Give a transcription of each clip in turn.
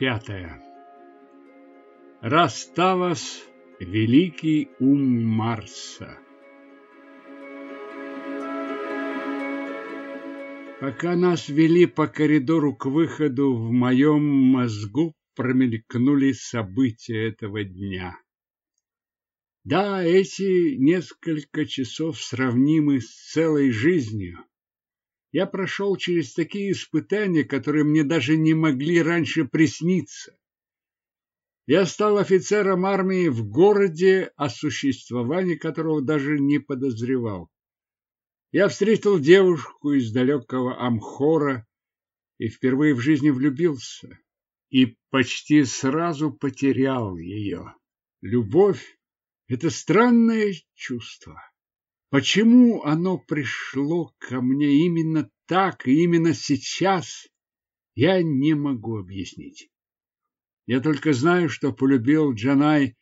пятая. Раставас – великий ум Марса. Пока нас вели по коридору к выходу, в моем мозгу промелькнули события этого дня. Да, эти несколько часов сравнимы с целой жизнью. Я прошел через такие испытания, которые мне даже не могли раньше присниться. Я стал офицером армии в городе, о существовании которого даже не подозревал. Я встретил девушку из далекого Амхора и впервые в жизни влюбился, и почти сразу потерял ее. Любовь — это странное чувство. Почему оно пришло ко мне именно так и именно сейчас, я не могу объяснить. Я только знаю, что полюбил Джанай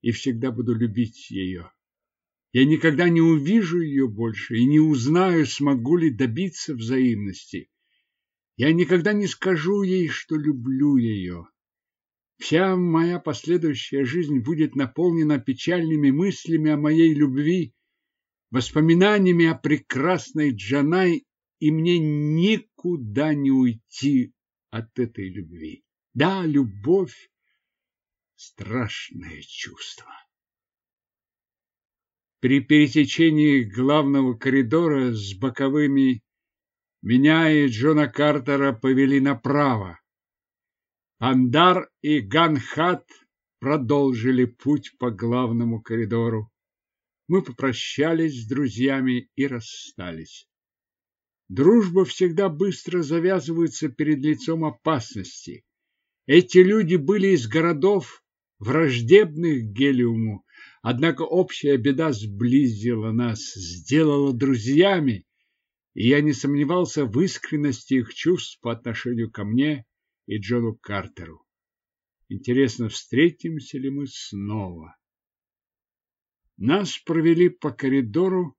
и всегда буду любить ее. Я никогда не увижу ее больше и не узнаю, смогу ли добиться взаимности. Я никогда не скажу ей, что люблю ее. Вся моя последующая жизнь будет наполнена печальными мыслями о моей любви воспоминаниями о прекрасной Джанай, и мне никуда не уйти от этой любви. Да, любовь — страшное чувство. При пересечении главного коридора с боковыми меня и Джона Картера повели направо. Андар и Ганхат продолжили путь по главному коридору. Мы попрощались с друзьями и расстались. Дружба всегда быстро завязывается перед лицом опасности. Эти люди были из городов, враждебных Гелиуму, однако общая беда сблизила нас, сделала друзьями, и я не сомневался в искренности их чувств по отношению ко мне и Джону Картеру. Интересно, встретимся ли мы снова? Нас провели по коридору,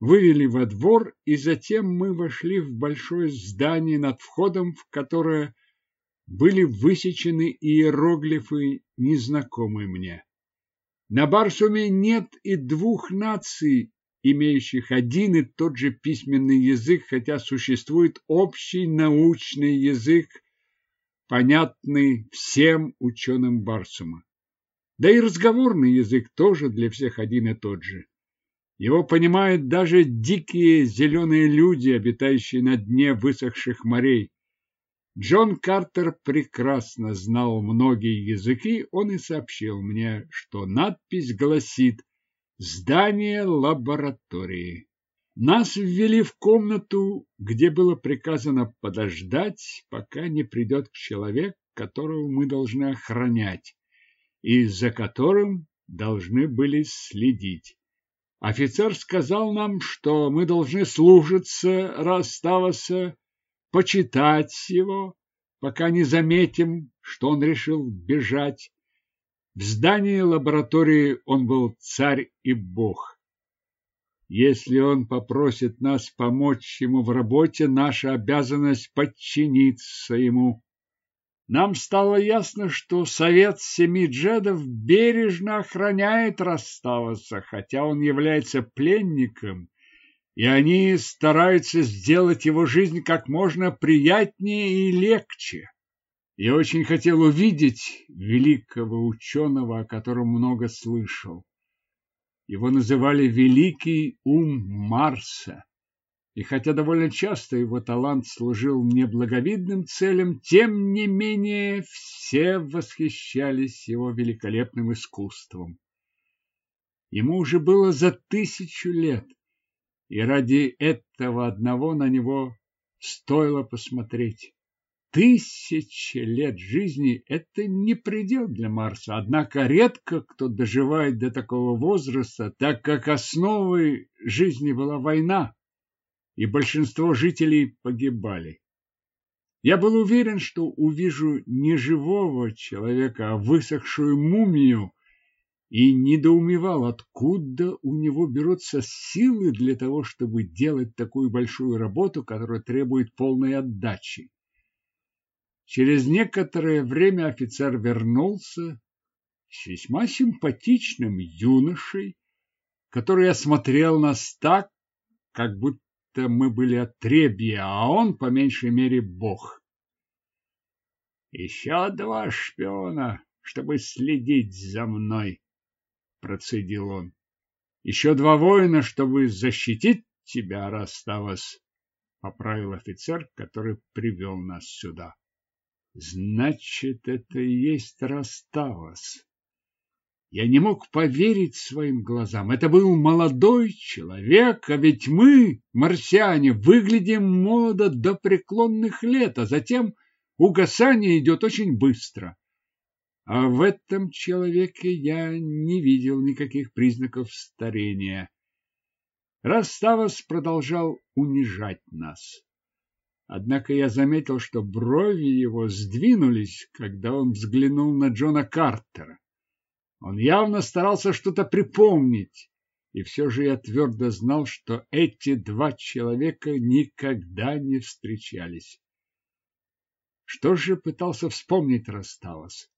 вывели во двор, и затем мы вошли в большое здание, над входом в которое были высечены иероглифы, незнакомые мне. На Барсуме нет и двух наций, имеющих один и тот же письменный язык, хотя существует общий научный язык, понятный всем ученым Барсума. Да и разговорный язык тоже для всех один и тот же. Его понимают даже дикие зеленые люди, обитающие на дне высохших морей. Джон Картер прекрасно знал многие языки, он и сообщил мне, что надпись гласит «Здание лаборатории». Нас ввели в комнату, где было приказано подождать, пока не придет человек, которого мы должны охранять и за которым должны были следить. Офицер сказал нам, что мы должны служиться Раставаса, почитать его, пока не заметим, что он решил бежать. В здании лаборатории он был царь и бог. Если он попросит нас помочь ему в работе, наша обязанность подчиниться ему. Нам стало ясно, что совет семи джедов бережно охраняет Раставаса, хотя он является пленником, и они стараются сделать его жизнь как можно приятнее и легче. Я очень хотел увидеть великого ученого, о котором много слышал. Его называли «Великий ум Марса». И хотя довольно часто его талант служил неблаговидным целям, тем не менее все восхищались его великолепным искусством. Ему уже было за тысячу лет, и ради этого одного на него стоило посмотреть. Тысяча лет жизни – это не предел для Марса, однако редко кто доживает до такого возраста, так как основой жизни была война и большинство жителей погибали. Я был уверен, что увижу не живого человека, а высохшую мумию, и недоумевал, откуда у него берутся силы для того, чтобы делать такую большую работу, которая требует полной отдачи. Через некоторое время офицер вернулся с весьма симпатичным юношей, который осмотрел нас так, как будто мы были отребья, а он, по меньшей мере, бог. Еще два шпиона, чтобы следить за мной, процедил он. Еще два воина, чтобы защитить тебя, Раставас, поправил офицер, который привел нас сюда. Значит, это и есть Раставас. Я не мог поверить своим глазам. Это был молодой человек, а ведь мы, марсиане, выглядим молодо до преклонных лет, а затем угасание идет очень быстро. А в этом человеке я не видел никаких признаков старения. Раставос продолжал унижать нас. Однако я заметил, что брови его сдвинулись, когда он взглянул на Джона Картера. Он явно старался что-то припомнить, и все же я твердо знал, что эти два человека никогда не встречались. Что же пытался вспомнить Расставос?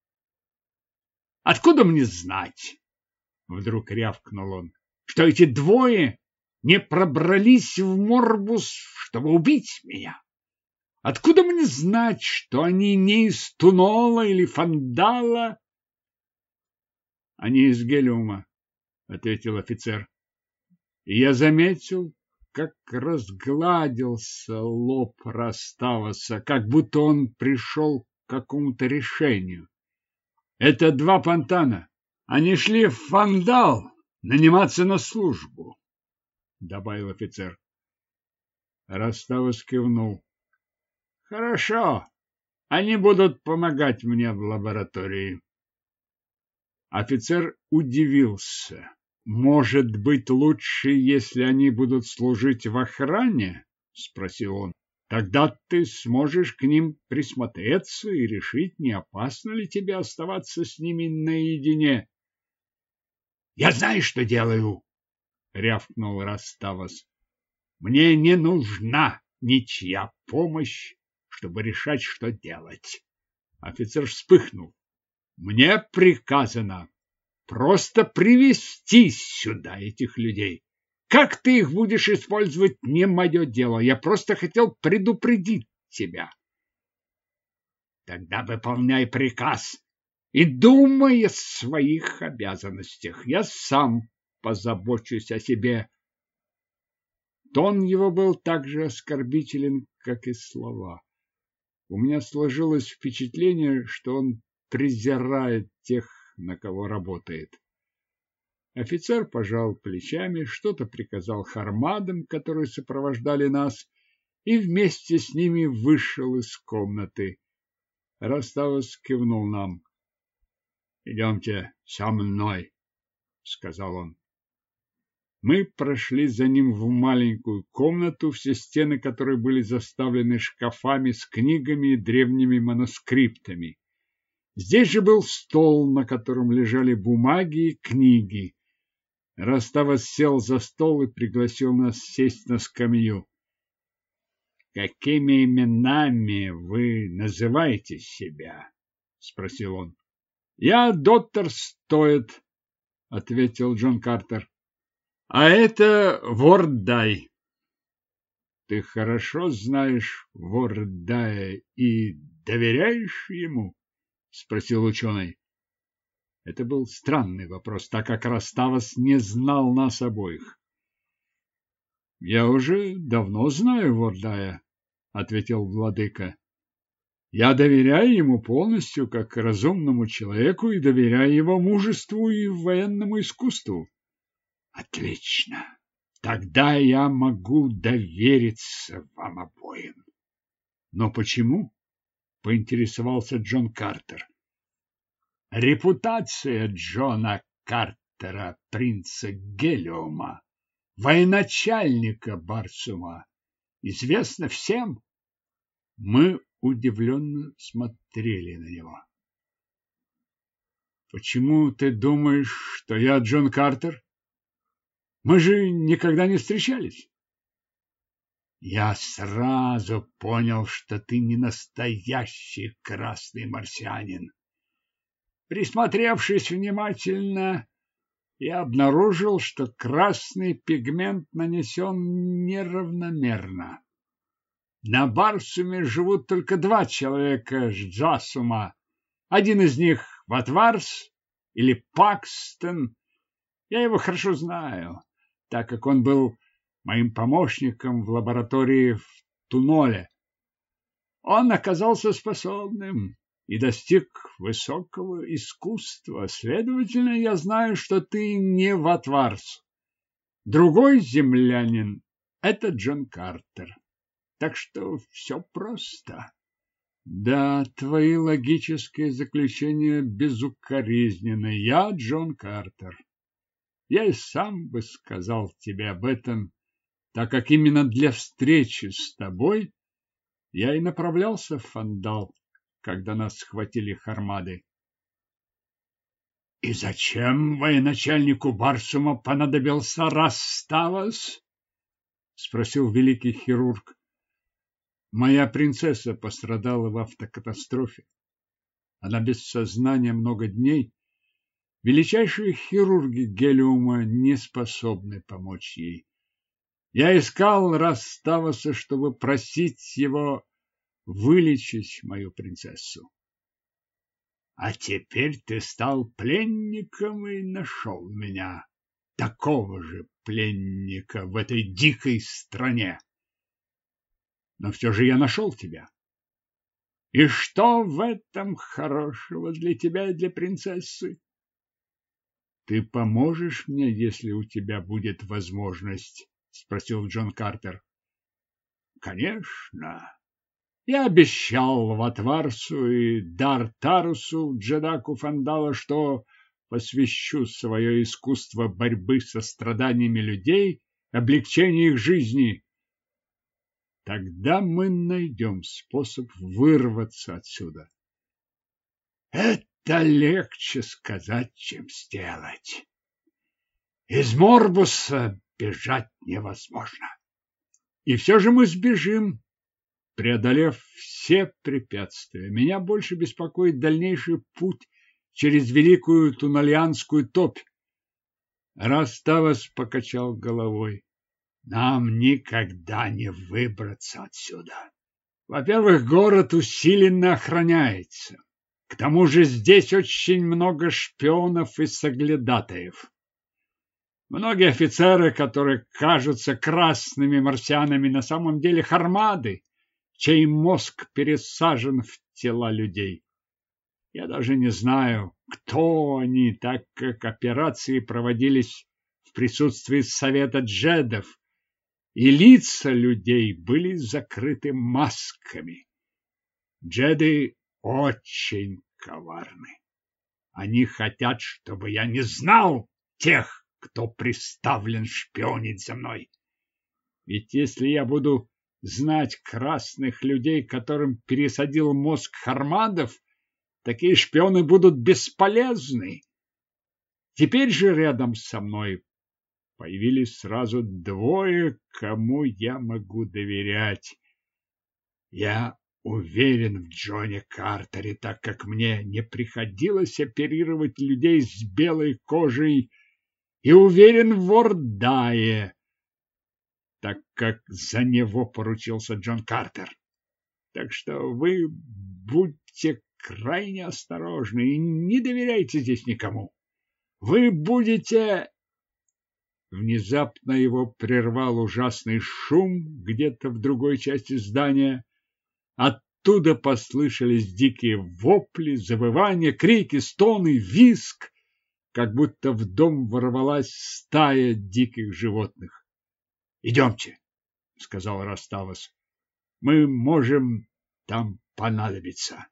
«Откуда мне знать?» — вдруг рявкнул он, «что эти двое не пробрались в Морбус, чтобы убить меня?» Откуда мне знать, что они не из Тунола или Фандала, они из Гелиума, ответил офицер. И я заметил, как разгладился лоб Раставаса, как будто он пришел к какому-то решению. Это два понтана. Они шли в Фандал наниматься на службу, добавил офицер. Раставас кивнул. Хорошо. Они будут помогать мне в лаборатории. Офицер удивился. Может быть, лучше, если они будут служить в охране? спросил он. Тогда ты сможешь к ним присмотреться и решить, не опасно ли тебе оставаться с ними наедине. Я знаю, что делаю, рявкнул Раставас. Мне не нужна ничья помощь, чтобы решать, что делать. Офицер вспыхнул. Мне приказано просто привести сюда этих людей. Как ты их будешь использовать, не мое дело. Я просто хотел предупредить тебя. Тогда выполняй приказ и думай о своих обязанностях. Я сам позабочусь о себе. Тон его был так же оскорбителен, как и слова. У меня сложилось впечатление, что он презирает тех, на кого работает. Офицер пожал плечами, что-то приказал хармадам, которые сопровождали нас, и вместе с ними вышел из комнаты. Раставос кивнул нам. — Идемте со мной, — сказал он. Мы прошли за ним в маленькую комнату, все стены которой были заставлены шкафами с книгами и древними манускриптами. Здесь же был стол, на котором лежали бумаги и книги. Раставас сел за стол и пригласил нас сесть на скамью. «Какими именами вы называете себя?» — спросил он. «Я доктор Стоит», — ответил Джон Картер. «А это Вордай». «Ты хорошо знаешь Вордая и доверяешь ему?» — спросил ученый. Это был странный вопрос, так как Раставос не знал нас обоих. — Я уже давно знаю Вордая, — ответил владыка. — Я доверяю ему полностью, как разумному человеку, и доверяю его мужеству и военному искусству. — Отлично! Тогда я могу довериться вам обоим. — Но почему? — поинтересовался Джон Картер. Репутация Джона Картера, принца Гелиума, военачальника Барсума, известна всем. Мы удивленно смотрели на него. Почему ты думаешь, что я Джон Картер? Мы же никогда не встречались. Я сразу понял, что ты не настоящий красный марсианин. Присмотревшись внимательно, я обнаружил, что красный пигмент нанесен неравномерно. На Барсуме живут только два человека с Джасума. Один из них Ватварс или Пакстон. Я его хорошо знаю, так как он был моим помощником в лаборатории в Туноле. Он оказался способным и достиг высокого искусства. Следовательно, я знаю, что ты не Ватварс. Другой землянин — это Джон Картер. Так что все просто. Да, твои логические заключения безукоризненны. Я Джон Картер. Я и сам бы сказал тебе об этом, так как именно для встречи с тобой я и направлялся в Фандал, когда нас схватили хармады. И зачем военачальнику Барсума понадобился Расставас? спросил великий хирург. Моя принцесса пострадала в автокатастрофе. Она без сознания много дней. Величайшие хирурги Гелиума не способны помочь ей. Я искал Расставаса, чтобы просить его вылечить мою принцессу. А теперь ты стал пленником и нашел меня, такого же пленника в этой дикой стране но все же я нашел тебя. И что в этом хорошего для тебя и для принцессы? Ты поможешь мне, если у тебя будет возможность? Спросил Джон Картер. Конечно. Я обещал Ватварсу и Дартарусу Джедаку Фандала, что посвящу свое искусство борьбы со страданиями людей, облегчения их жизни Тогда мы найдем способ вырваться отсюда. Это легче сказать, чем сделать. Из Морбуса бежать невозможно. И все же мы сбежим, преодолев все препятствия. Меня больше беспокоит дальнейший путь через Великую Тунальянскую топь. Раставас покачал головой. Нам никогда не выбраться отсюда. Во-первых, город усиленно охраняется. К тому же здесь очень много шпионов и соглядатаев. Многие офицеры, которые кажутся красными марсианами, на самом деле хармады, чей мозг пересажен в тела людей. Я даже не знаю, кто они, так как операции проводились в присутствии совета джедов, и лица людей были закрыты масками. Джеды очень коварны. Они хотят, чтобы я не знал тех, кто приставлен шпионить за мной. Ведь если я буду знать красных людей, которым пересадил мозг Хармадов, такие шпионы будут бесполезны. Теперь же рядом со мной появились сразу двое, кому я могу доверять. Я уверен в Джоне Картере, так как мне не приходилось оперировать людей с белой кожей, и уверен в Вордае, так как за него поручился Джон Картер. Так что вы будьте крайне осторожны и не доверяйте здесь никому. Вы будете Внезапно его прервал ужасный шум где-то в другой части здания. Оттуда послышались дикие вопли, завывания, крики, стоны, виск, как будто в дом ворвалась стая диких животных. — Идемте, — сказал Раставос. — Мы можем там понадобиться.